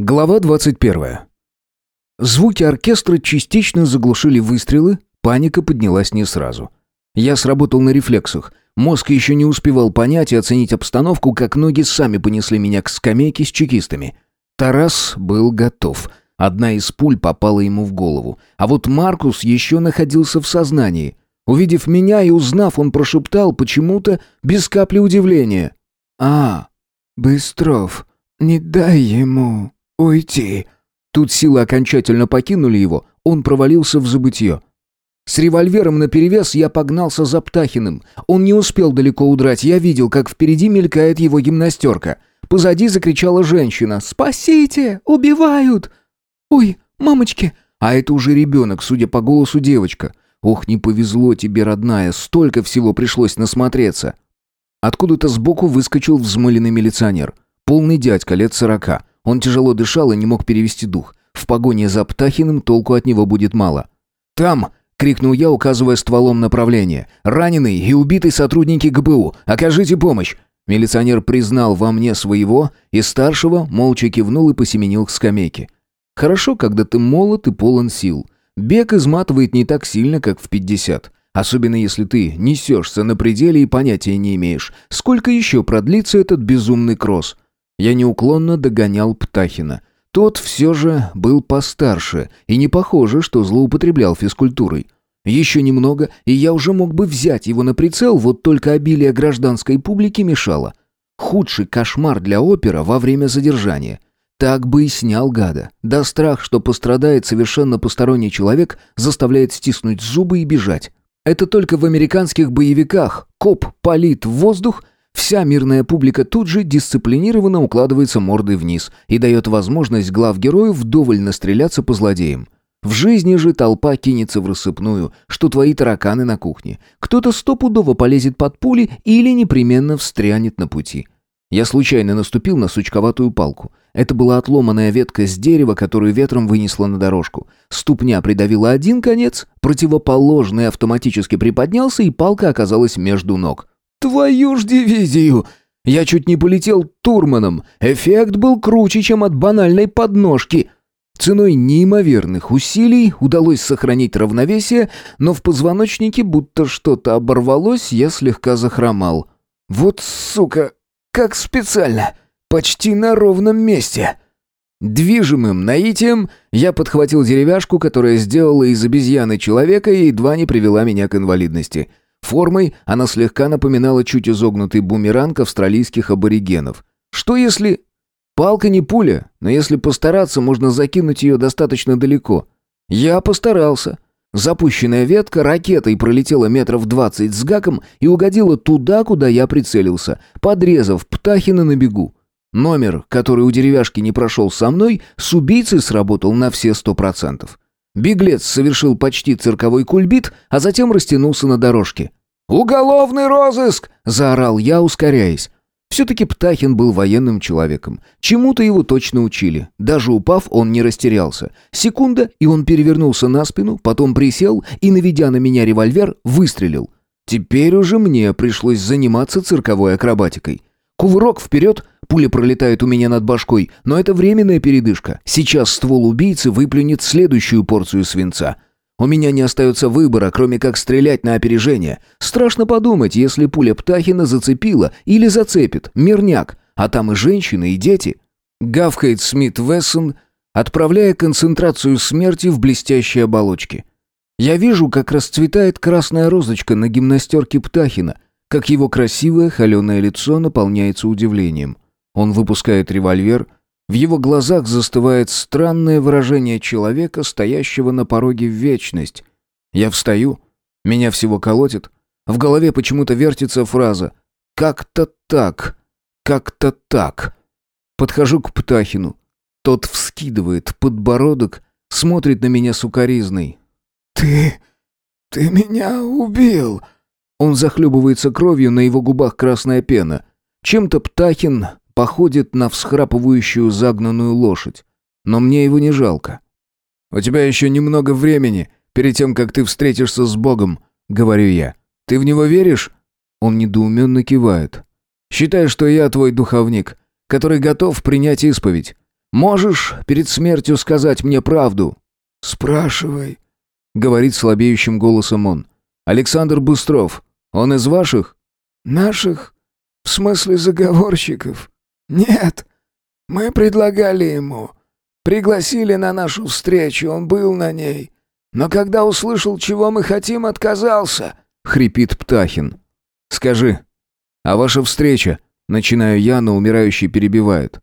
Глава 21. Звуки оркестра частично заглушили выстрелы, паника поднялась не сразу. Я сработал на рефлексах. Мозг еще не успевал понять и оценить обстановку, как ноги сами понесли меня к скамейке с чекистами. Тарас был готов. Одна из пуль попала ему в голову. А вот Маркус еще находился в сознании. Увидев меня и узнав, он прошептал почему-то без капли удивления. «А, Быстров, не дай ему...» «Уйти!» Тут силы окончательно покинули его, он провалился в забытье. С револьвером наперевес я погнался за Птахиным. Он не успел далеко удрать, я видел, как впереди мелькает его гимнастерка. Позади закричала женщина «Спасите! Убивают!» «Ой, мамочки!» А это уже ребенок, судя по голосу девочка. «Ох, не повезло тебе, родная, столько всего пришлось насмотреться!» Откуда-то сбоку выскочил взмыленный милиционер. Полный дядька, лет сорока. Он тяжело дышал и не мог перевести дух. В погоне за Птахиным толку от него будет мало. «Там!» — крикнул я, указывая стволом направление. «Раненый и убитый сотрудники ГБУ! Окажите помощь!» Милиционер признал во мне своего, и старшего молча кивнул и посеменил к скамейке. «Хорошо, когда ты молод и полон сил. Бег изматывает не так сильно, как в пятьдесят. Особенно если ты несешься на пределе и понятия не имеешь, сколько еще продлится этот безумный кросс. Я неуклонно догонял Птахина. Тот все же был постарше, и не похоже, что злоупотреблял физкультурой. Еще немного, и я уже мог бы взять его на прицел, вот только обилие гражданской публики мешало. Худший кошмар для опера во время задержания. Так бы и снял гада. Да страх, что пострадает совершенно посторонний человек, заставляет стиснуть зубы и бежать. Это только в американских боевиках коп палит в воздух, вся мирная публика тут же дисциплинированно укладывается мордой вниз и дает возможность главгерою вдоволь настреляться по злодеям. В жизни же толпа кинется в рассыпную, что твои тараканы на кухне. Кто-то стопудово полезет под пули или непременно встрянет на пути. Я случайно наступил на сучковатую палку. Это была отломанная ветка с дерева, которую ветром вынесло на дорожку. Ступня придавила один конец, противоположный автоматически приподнялся, и палка оказалась между ног. «Твою ж дивизию!» Я чуть не полетел турманом. Эффект был круче, чем от банальной подножки. Ценой неимоверных усилий удалось сохранить равновесие, но в позвоночнике будто что-то оборвалось, я слегка захромал. «Вот сука!» Как специально. Почти на ровном месте. Движимым наитием я подхватил деревяшку, которая сделала из обезьяны человека и едва не привела меня к инвалидности. Формой она слегка напоминала чуть изогнутый бумеранг австралийских аборигенов. Что если... Палка не пуля, но если постараться, можно закинуть ее достаточно далеко. Я постарался. Запущенная ветка ракетой пролетела метров двадцать с гаком и угодила туда, куда я прицелился, подрезав Птахина на бегу. Номер, который у деревяшки не прошел со мной, с убийцей сработал на все сто процентов. Беглец совершил почти цирковой кульбит, а затем растянулся на дорожке. «Уголовный розыск!» – заорал я, ускоряясь. Все-таки Птахин был военным человеком. Чему-то его точно учили. Даже упав, он не растерялся. Секунда, и он перевернулся на спину, потом присел и, наведя на меня револьвер, выстрелил. Теперь уже мне пришлось заниматься цирковой акробатикой. Кувырок вперед, пуля пролетает у меня над башкой, но это временная передышка. Сейчас ствол убийцы выплюнет следующую порцию свинца. У меня не остается выбора, кроме как стрелять на опережение. Страшно подумать, если пуля Птахина зацепила или зацепит, мирняк, а там и женщины, и дети. Гавкает Смит Вессон, отправляя концентрацию смерти в блестящие оболочки. Я вижу, как расцветает красная розочка на гимнастерке Птахина, как его красивое холеное лицо наполняется удивлением. Он выпускает револьвер — в его глазах застывает странное выражение человека, стоящего на пороге в вечность. Я встаю, меня всего колотит. В голове почему-то вертится фраза «как-то так, как-то так». Подхожу к Птахину. Тот вскидывает подбородок, смотрит на меня сукоризной. «Ты... ты меня убил!» Он захлебывается кровью, на его губах красная пена. Чем-то Птахин походит на всхрапывающую загнанную лошадь. Но мне его не жалко. «У тебя еще немного времени, перед тем, как ты встретишься с Богом», — говорю я. «Ты в него веришь?» Он недоуменно кивает. «Считай, что я твой духовник, который готов принять исповедь. Можешь перед смертью сказать мне правду?» «Спрашивай», — говорит слабеющим голосом он. «Александр Быстров, он из ваших?» «Наших? В смысле заговорщиков? Нет. Мы предлагали ему. Пригласили на нашу встречу, он был на ней. Но когда услышал, чего мы хотим, отказался», — хрипит Птахин. «Скажи, а ваша встреча?» Начинаю я, но умирающий перебивает.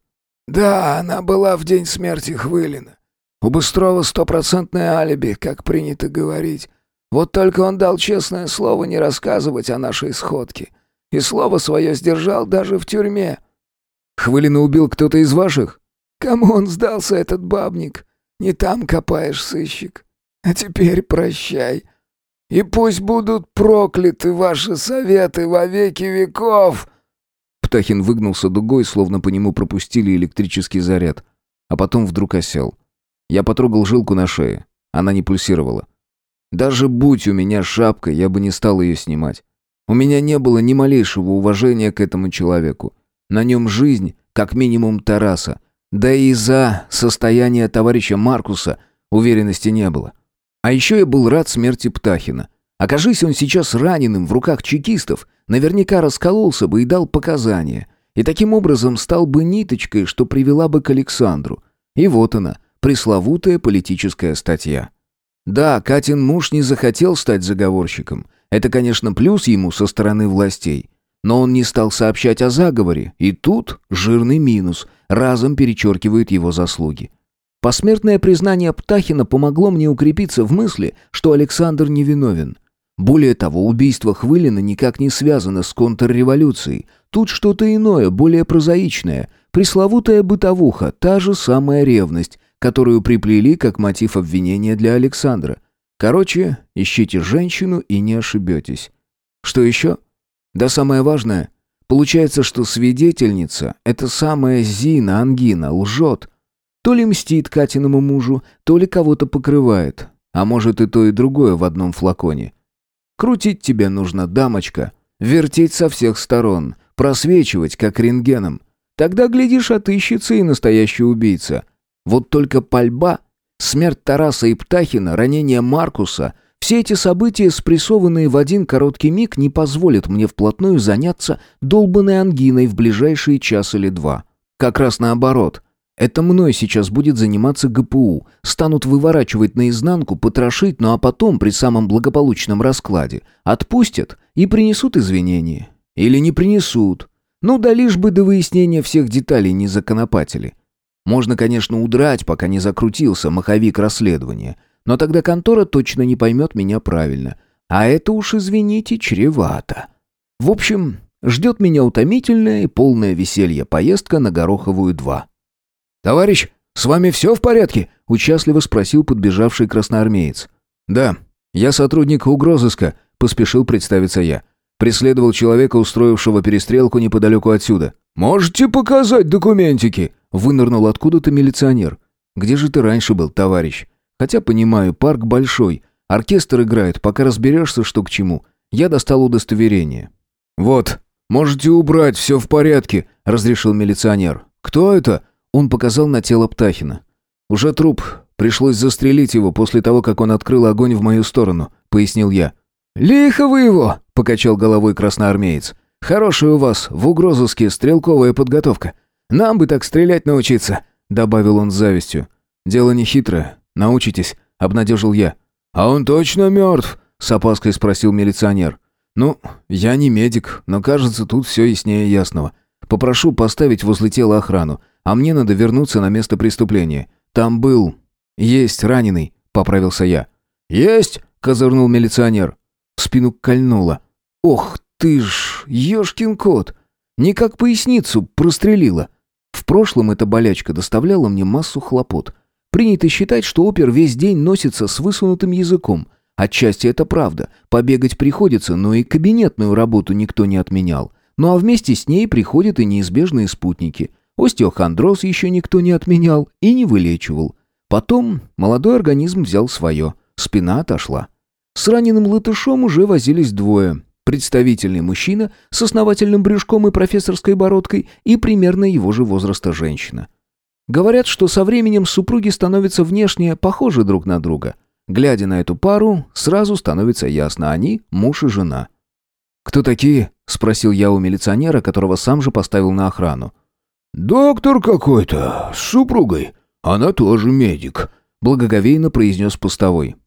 «Да, она была в день смерти Хвылина. У Быстрова стопроцентное алиби, как принято говорить. Вот только он дал честное слово не рассказывать о нашей сходке. И слово свое сдержал даже в тюрьме». «Хвылина убил кто-то из ваших?» «Кому он сдался, этот бабник? Не там копаешь, сыщик. А теперь прощай. И пусть будут прокляты ваши советы во веки веков!» Птахин выгнулся дугой, словно по нему пропустили электрический заряд. А потом вдруг осел. Я потрогал жилку на шее. Она не пульсировала. Даже будь у меня шапка, я бы не стал ее снимать. У меня не было ни малейшего уважения к этому человеку. На нем жизнь, как минимум Тараса. Да и за состояние товарища Маркуса уверенности не было. А еще я был рад смерти Птахина. Окажись он сейчас раненым в руках чекистов, наверняка раскололся бы и дал показания. И таким образом стал бы ниточкой, что привела бы к Александру. И вот она, пресловутая политическая статья. Да, Катин муж не захотел стать заговорщиком. Это, конечно, плюс ему со стороны властей. Но он не стал сообщать о заговоре, и тут жирный минус, разом перечеркивает его заслуги. Посмертное признание Птахина помогло мне укрепиться в мысли, что Александр невиновен. Более того, убийство Хвылина никак не связано с контрреволюцией. Тут что-то иное, более прозаичное. Пресловутая бытовуха, та же самая ревность, которую приплели как мотив обвинения для Александра. Короче, ищите женщину и не ошибетесь. Что еще? Да самое важное. Получается, что свидетельница, эта самая Зина Ангина, лжет. То ли мстит Катиному мужу, то ли кого-то покрывает. А может и то, и другое в одном флаконе. Крутить тебе нужно, дамочка. Вертеть со всех сторон. Просвечивать, как рентгеном. Тогда, глядишь, отыщется и настоящий убийца. Вот только пальба, смерть Тараса и Птахина, ранение Маркуса — все эти события, спрессованные в один короткий миг, не позволят мне вплотную заняться долбанной ангиной в ближайшие час или два. Как раз наоборот — это мной сейчас будет заниматься ГПУ. Станут выворачивать наизнанку, потрошить, ну а потом, при самом благополучном раскладе, отпустят и принесут извинения. Или не принесут. Ну да лишь бы до выяснения всех деталей не законопатили. Можно, конечно, удрать, пока не закрутился маховик расследования. Но тогда контора точно не поймет меня правильно. А это уж, извините, чревато. В общем, ждет меня утомительная и полная веселья поездка на Гороховую 2. «Товарищ, с вами все в порядке?» — участливо спросил подбежавший красноармеец. «Да, я сотрудник угрозыска», — поспешил представиться я. Преследовал человека, устроившего перестрелку неподалеку отсюда. «Можете показать документики?» — вынырнул откуда-то милиционер. «Где же ты раньше был, товарищ? Хотя, понимаю, парк большой. Оркестр играет, пока разберешься, что к чему. Я достал удостоверение». «Вот, можете убрать, все в порядке», — разрешил милиционер. «Кто это?» Он показал на тело Птахина. «Уже труп. Пришлось застрелить его после того, как он открыл огонь в мою сторону», — пояснил я. «Лихо вы его!» — покачал головой красноармеец. «Хорошая у вас в угрозыске стрелковая подготовка. Нам бы так стрелять научиться», — добавил он с завистью. «Дело не хитрое. Научитесь», — обнадежил я. «А он точно мертв?» — с опаской спросил милиционер. «Ну, я не медик, но кажется, тут все яснее ясного. Попрошу поставить возле тела охрану а мне надо вернуться на место преступления. Там был... Есть раненый», — поправился я. «Есть!» — козырнул милиционер. В спину кольнуло. «Ох ты ж, ёшкин кот! Не как поясницу прострелила. В прошлом эта болячка доставляла мне массу хлопот. Принято считать, что опер весь день носится с высунутым языком. Отчасти это правда. Побегать приходится, но и кабинетную работу никто не отменял. Ну а вместе с ней приходят и неизбежные спутники. Остеохондроз еще никто не отменял и не вылечивал. Потом молодой организм взял свое, спина отошла. С раненым латышом уже возились двое. Представительный мужчина с основательным брюшком и профессорской бородкой и примерно его же возраста женщина. Говорят, что со временем супруги становятся внешне похожи друг на друга. Глядя на эту пару, сразу становится ясно, они муж и жена. «Кто такие?» — спросил я у милиционера, которого сам же поставил на охрану. «Доктор какой-то, с супругой. Она тоже медик», — благоговейно произнес постовой.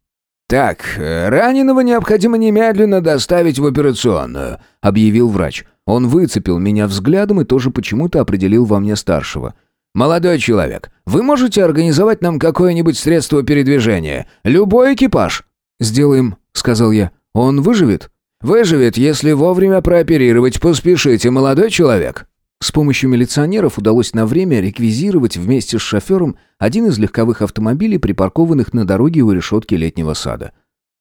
«Так, раненого необходимо немедленно доставить в операционную», — объявил врач. Он выцепил меня взглядом и тоже почему-то определил во мне старшего. «Молодой человек, вы можете организовать нам какое-нибудь средство передвижения? Любой экипаж?» «Сделаем», — сказал я. «Он выживет?» «Выживет, если вовремя прооперировать. Поспешите, молодой человек». С помощью милиционеров удалось на время реквизировать вместе с шофером один из легковых автомобилей, припаркованных на дороге у решетки летнего сада.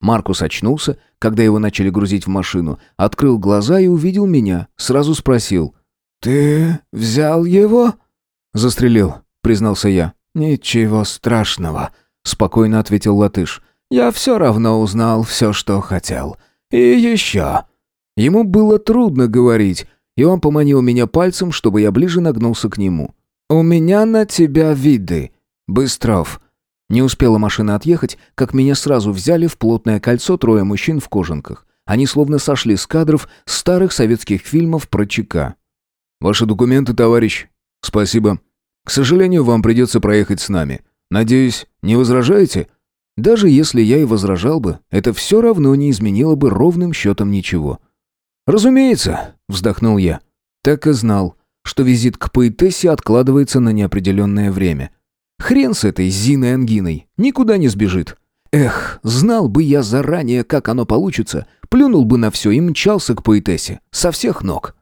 Маркус очнулся, когда его начали грузить в машину, открыл глаза и увидел меня, сразу спросил. «Ты взял его?» «Застрелил», — признался я. «Ничего страшного», — спокойно ответил латыш. «Я все равно узнал все, что хотел. И еще». Ему было трудно говорить, и он поманил меня пальцем, чтобы я ближе нагнулся к нему. «У меня на тебя виды, Быстров». Не успела машина отъехать, как меня сразу взяли в плотное кольцо трое мужчин в кожанках. Они словно сошли с кадров старых советских фильмов про ЧК. «Ваши документы, товарищ?» «Спасибо. К сожалению, вам придется проехать с нами. Надеюсь, не возражаете?» Даже если я и возражал бы, это все равно не изменило бы ровным счетом ничего. «Разумеется», — вздохнул я. Так и знал, что визит к поэтессе откладывается на неопределенное время. Хрен с этой Зиной Ангиной, никуда не сбежит. Эх, знал бы я заранее, как оно получится, плюнул бы на все и мчался к поэтессе, со всех ног.